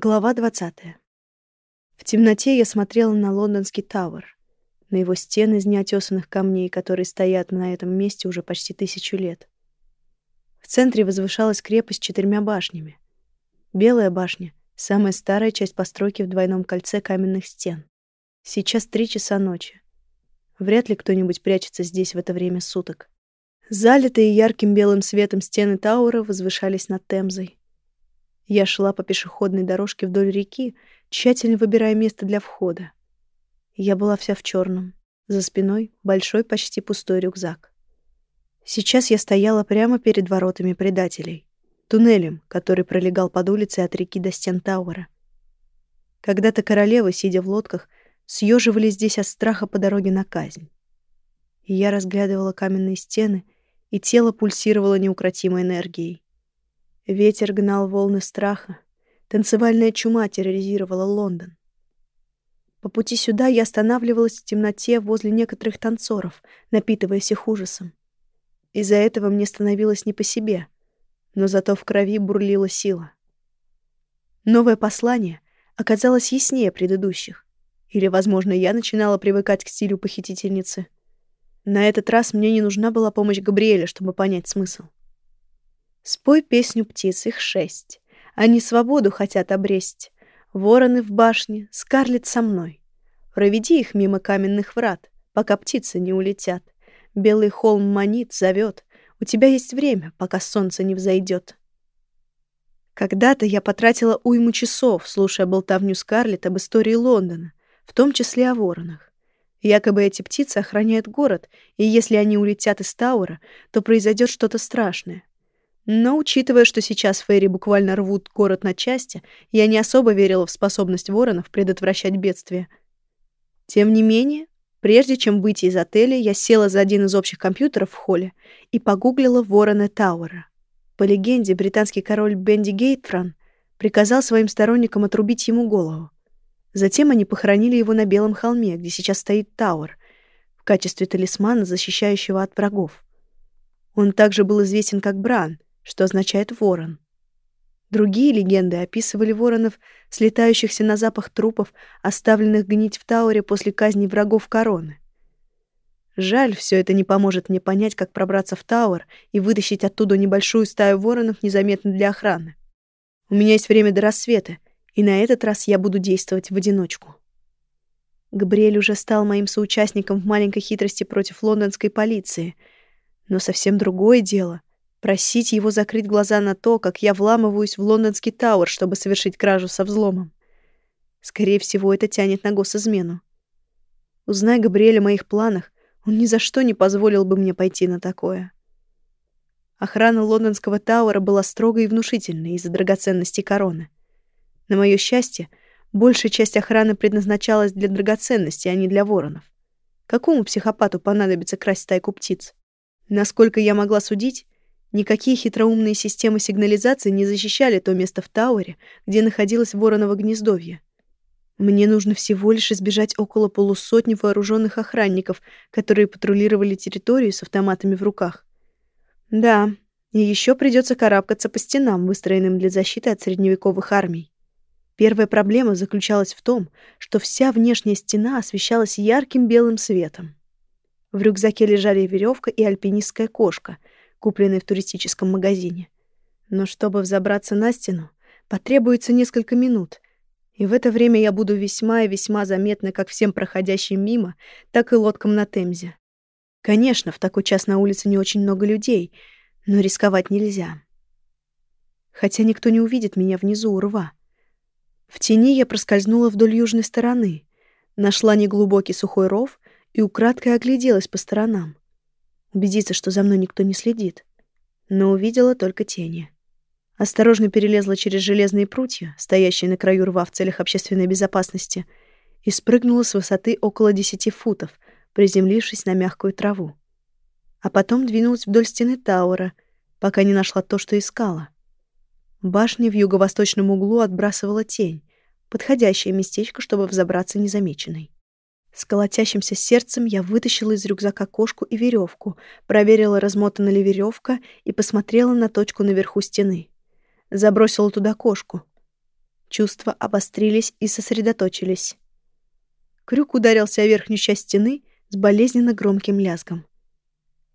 Глава 20. В темноте я смотрела на лондонский Тауэр, на его стены из неотесанных камней, которые стоят на этом месте уже почти тысячу лет. В центре возвышалась крепость с четырьмя башнями. Белая башня — самая старая часть постройки в двойном кольце каменных стен. Сейчас три часа ночи. Вряд ли кто-нибудь прячется здесь в это время суток. Залитые ярким белым светом стены Тауэра возвышались над Темзой. Я шла по пешеходной дорожке вдоль реки, тщательно выбирая место для входа. Я была вся в черном. За спиной большой, почти пустой рюкзак. Сейчас я стояла прямо перед воротами предателей, туннелем, который пролегал под улицей от реки до стен Тауэра. Когда-то королевы, сидя в лодках, съеживались здесь от страха по дороге на казнь. И я разглядывала каменные стены, и тело пульсировало неукротимой энергией. Ветер гнал волны страха. Танцевальная чума терроризировала Лондон. По пути сюда я останавливалась в темноте возле некоторых танцоров, напитываясь их ужасом. Из-за этого мне становилось не по себе, но зато в крови бурлила сила. Новое послание оказалось яснее предыдущих. Или, возможно, я начинала привыкать к стилю похитительницы. На этот раз мне не нужна была помощь Габриэля, чтобы понять смысл. Спой песню птиц, их шесть. Они свободу хотят обресть. Вороны в башне, Скарлетт со мной. Проведи их мимо каменных врат, пока птицы не улетят. Белый холм манит, зовет. У тебя есть время, пока солнце не взойдет. Когда-то я потратила уйму часов, слушая болтовню Скарлетт об истории Лондона, в том числе о воронах. Якобы эти птицы охраняют город, и если они улетят из Тауэра, то произойдет что-то страшное. Но, учитывая, что сейчас Фейри буквально рвут город на части, я не особо верила в способность воронов предотвращать бедствия. Тем не менее, прежде чем выйти из отеля, я села за один из общих компьютеров в холле и погуглила ворона Тауэра. По легенде, британский король Бенди Гейтфран приказал своим сторонникам отрубить ему голову. Затем они похоронили его на Белом холме, где сейчас стоит Тауэр, в качестве талисмана, защищающего от врагов. Он также был известен как Бран — что означает «ворон». Другие легенды описывали воронов, слетающихся на запах трупов, оставленных гнить в Тауре после казни врагов короны. Жаль, все это не поможет мне понять, как пробраться в Тауэр и вытащить оттуда небольшую стаю воронов незаметно для охраны. У меня есть время до рассвета, и на этот раз я буду действовать в одиночку. Габриэль уже стал моим соучастником в маленькой хитрости против лондонской полиции, но совсем другое дело Просить его закрыть глаза на то, как я вламываюсь в лондонский Тауэр, чтобы совершить кражу со взломом. Скорее всего, это тянет на госизмену. Узнай Габриэль о моих планах, он ни за что не позволил бы мне пойти на такое. Охрана лондонского Тауэра была строгой и внушительной из-за драгоценностей короны. На мое счастье, большая часть охраны предназначалась для драгоценностей, а не для воронов. Какому психопату понадобится красть стайку птиц? Насколько я могла судить, Никакие хитроумные системы сигнализации не защищали то место в Тауэре, где находилось вороново гнездовье. Мне нужно всего лишь избежать около полусотни вооруженных охранников, которые патрулировали территорию с автоматами в руках. Да, и еще придется карабкаться по стенам, выстроенным для защиты от средневековых армий. Первая проблема заключалась в том, что вся внешняя стена освещалась ярким белым светом. В рюкзаке лежали веревка и альпинистская кошка — купленный в туристическом магазине. Но чтобы взобраться на стену, потребуется несколько минут, и в это время я буду весьма и весьма заметна как всем проходящим мимо, так и лодкам на Темзе. Конечно, в такой час на улице не очень много людей, но рисковать нельзя. Хотя никто не увидит меня внизу у рва. В тени я проскользнула вдоль южной стороны, нашла неглубокий сухой ров и украдкой огляделась по сторонам убедиться, что за мной никто не следит. Но увидела только тени. Осторожно перелезла через железные прутья, стоящие на краю рва в целях общественной безопасности, и спрыгнула с высоты около десяти футов, приземлившись на мягкую траву. А потом двинулась вдоль стены Тауэра, пока не нашла то, что искала. Башня в юго-восточном углу отбрасывала тень, подходящее местечко, чтобы взобраться незамеченной. С колотящимся сердцем я вытащила из рюкзака кошку и веревку, проверила, размотана ли веревка, и посмотрела на точку наверху стены. Забросила туда кошку. Чувства обострились и сосредоточились. Крюк ударился о верхнюю часть стены с болезненно громким лязгом.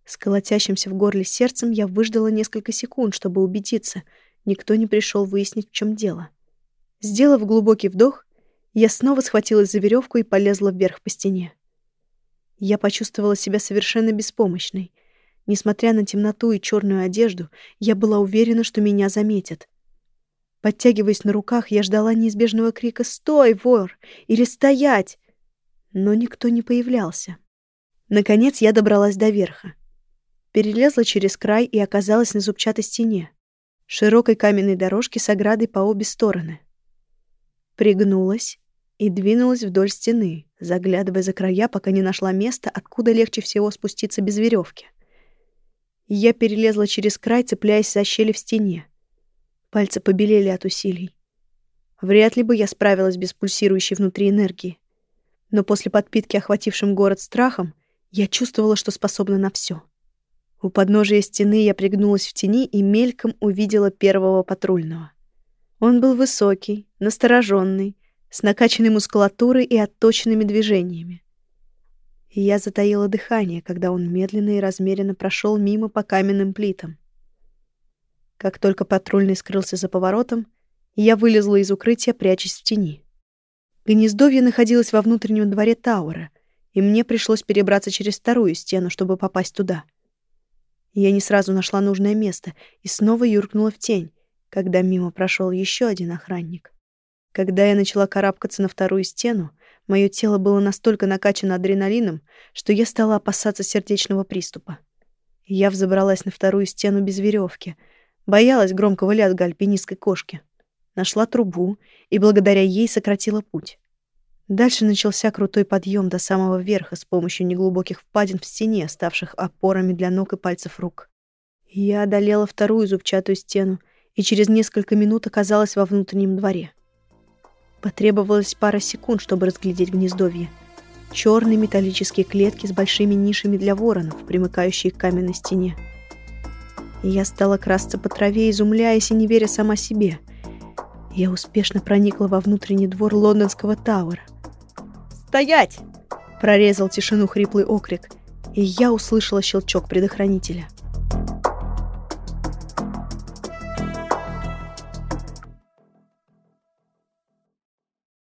С колотящимся в горле сердцем я выждала несколько секунд, чтобы убедиться, никто не пришел выяснить, в чем дело. Сделав глубокий вдох, я снова схватилась за веревку и полезла вверх по стене. Я почувствовала себя совершенно беспомощной. Несмотря на темноту и черную одежду, я была уверена, что меня заметят. Подтягиваясь на руках, я ждала неизбежного крика «Стой, вор!» или «Стоять!», но никто не появлялся. Наконец я добралась до верха перелезла через край и оказалась на зубчатой стене, широкой каменной дорожке с оградой по обе стороны. Пригнулась и двинулась вдоль стены, заглядывая за края, пока не нашла место, откуда легче всего спуститься без веревки. Я перелезла через край, цепляясь за щели в стене. Пальцы побелели от усилий. Вряд ли бы я справилась без пульсирующей внутри энергии. Но после подпитки, охватившим город страхом, я чувствовала, что способна на все. У подножия стены я пригнулась в тени и мельком увидела первого патрульного. Он был высокий, настороженный, с накачанной мускулатурой и отточенными движениями. И я затаила дыхание, когда он медленно и размеренно прошел мимо по каменным плитам. Как только патрульный скрылся за поворотом, я вылезла из укрытия, прячась в тени. Гнездовье находилось во внутреннем дворе Тауэра, и мне пришлось перебраться через вторую стену, чтобы попасть туда. Я не сразу нашла нужное место и снова юркнула в тень, когда мимо прошел еще один охранник. Когда я начала карабкаться на вторую стену, мое тело было настолько накачано адреналином, что я стала опасаться сердечного приступа. Я взобралась на вторую стену без веревки, боялась громкого лязга альпинистской кошки. Нашла трубу и благодаря ей сократила путь. Дальше начался крутой подъем до самого верха с помощью неглубоких впадин в стене, ставших опорами для ног и пальцев рук. Я одолела вторую зубчатую стену и через несколько минут оказалась во внутреннем дворе. Потребовалось пара секунд, чтобы разглядеть гнездовье. Черные металлические клетки с большими нишами для воронов, примыкающие к каменной стене. И я стала красться по траве, изумляясь и не веря сама себе. Я успешно проникла во внутренний двор лондонского Тауэра. «Стоять!» — прорезал тишину хриплый окрик, и я услышала щелчок предохранителя.